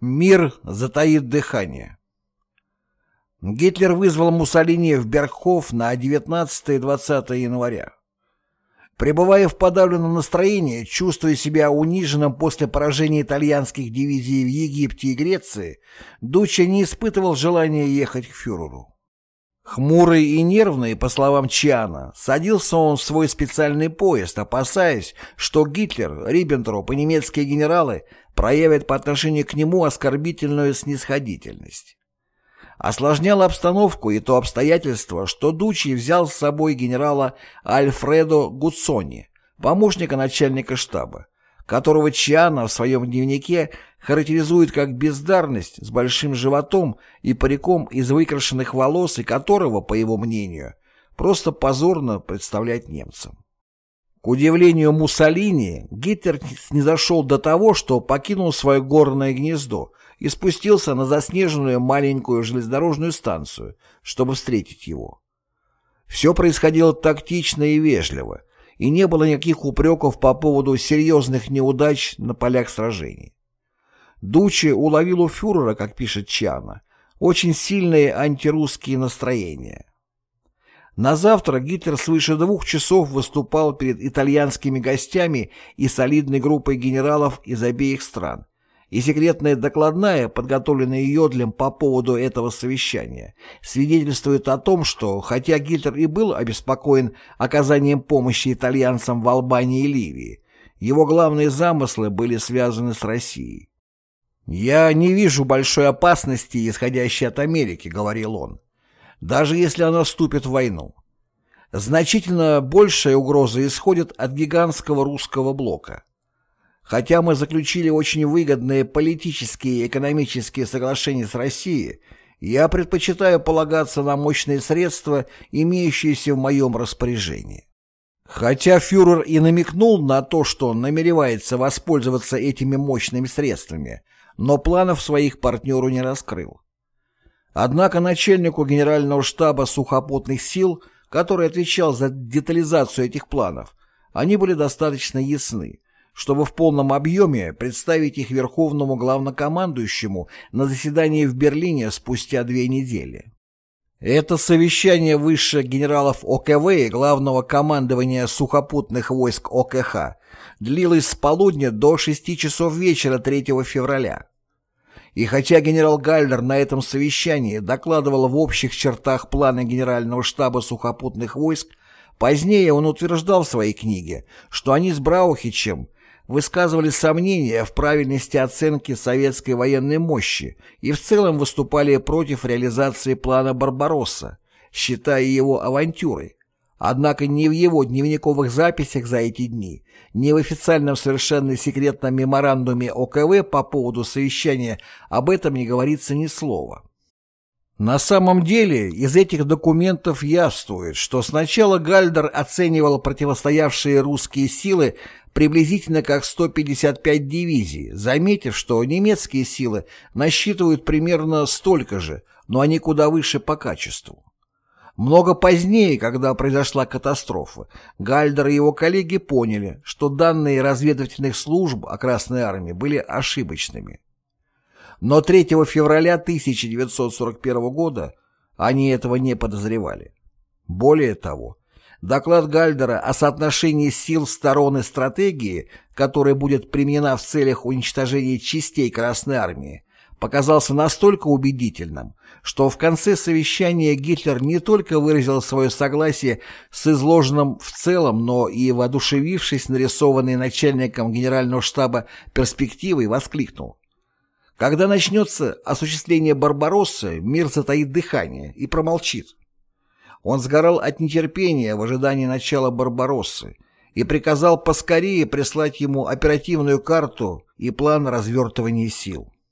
Мир затаит дыхание. Гитлер вызвал Муссолини в Бергхоф на 19 и 20 января. Пребывая в подавленном настроении, чувствуя себя униженным после поражения итальянских дивизий в Египте и Греции, Дуччи не испытывал желания ехать к фюреру. Хмурый и нервный, по словам Чиана, садился он в свой специальный поезд, опасаясь, что Гитлер, Риббентроп и немецкие генералы проявят по отношению к нему оскорбительную снисходительность. Осложняло обстановку и то обстоятельство, что Дучи взял с собой генерала Альфредо Гуцони, помощника начальника штаба, которого Чиана в своем дневнике характеризует как бездарность с большим животом и париком из выкрашенных волос и которого, по его мнению, просто позорно представлять немцам. К удивлению Муссолини, Гитлер снизошел до того, что покинул свое горное гнездо и спустился на заснеженную маленькую железнодорожную станцию, чтобы встретить его. Все происходило тактично и вежливо, и не было никаких упреков по поводу серьезных неудач на полях сражений. Дучи уловил у фюрера, как пишет Чана, очень сильные антирусские настроения. На завтра Гитлер свыше двух часов выступал перед итальянскими гостями и солидной группой генералов из обеих стран, и секретная докладная, подготовленная Йодлем по поводу этого совещания, свидетельствует о том, что, хотя Гитлер и был обеспокоен оказанием помощи итальянцам в Албании и Ливии, его главные замыслы были связаны с Россией. «Я не вижу большой опасности, исходящей от Америки», — говорил он, «даже если она вступит в войну. Значительно большая угроза исходит от гигантского русского блока. Хотя мы заключили очень выгодные политические и экономические соглашения с Россией, я предпочитаю полагаться на мощные средства, имеющиеся в моем распоряжении. Хотя фюрер и намекнул на то, что он намеревается воспользоваться этими мощными средствами, но планов своих партнеру не раскрыл. Однако начальнику генерального штаба сухопутных сил, который отвечал за детализацию этих планов, они были достаточно ясны, чтобы в полном объеме представить их верховному главнокомандующему на заседании в Берлине спустя две недели. Это совещание высших генералов ОКВ и главного командования сухопутных войск ОКХ длилось с полудня до 6 часов вечера 3 февраля. И хотя генерал Гальдер на этом совещании докладывал в общих чертах планы Генерального штаба сухопутных войск, позднее он утверждал в своей книге, что они с Браухичем высказывали сомнения в правильности оценки советской военной мощи и в целом выступали против реализации плана «Барбаросса», считая его авантюрой. Однако ни в его дневниковых записях за эти дни, ни в официальном совершенно секретном меморандуме ОКВ по поводу совещания об этом не говорится ни слова. На самом деле из этих документов явствует, что сначала Гальдер оценивал противостоявшие русские силы приблизительно как 155 дивизий, заметив, что немецкие силы насчитывают примерно столько же, но они куда выше по качеству. Много позднее, когда произошла катастрофа, Гальдер и его коллеги поняли, что данные разведывательных служб о Красной Армии были ошибочными. Но 3 февраля 1941 года они этого не подозревали. Более того, доклад Гальдера о соотношении сил сторон и стратегии, которая будет применена в целях уничтожения частей Красной Армии, показался настолько убедительным, что в конце совещания Гитлер не только выразил свое согласие с изложенным в целом, но и, воодушевившись нарисованной начальником генерального штаба перспективой, воскликнул. Когда начнется осуществление Барбароссы, мир затаит дыхание и промолчит. Он сгорал от нетерпения в ожидании начала Барбароссы и приказал поскорее прислать ему оперативную карту и план развертывания сил.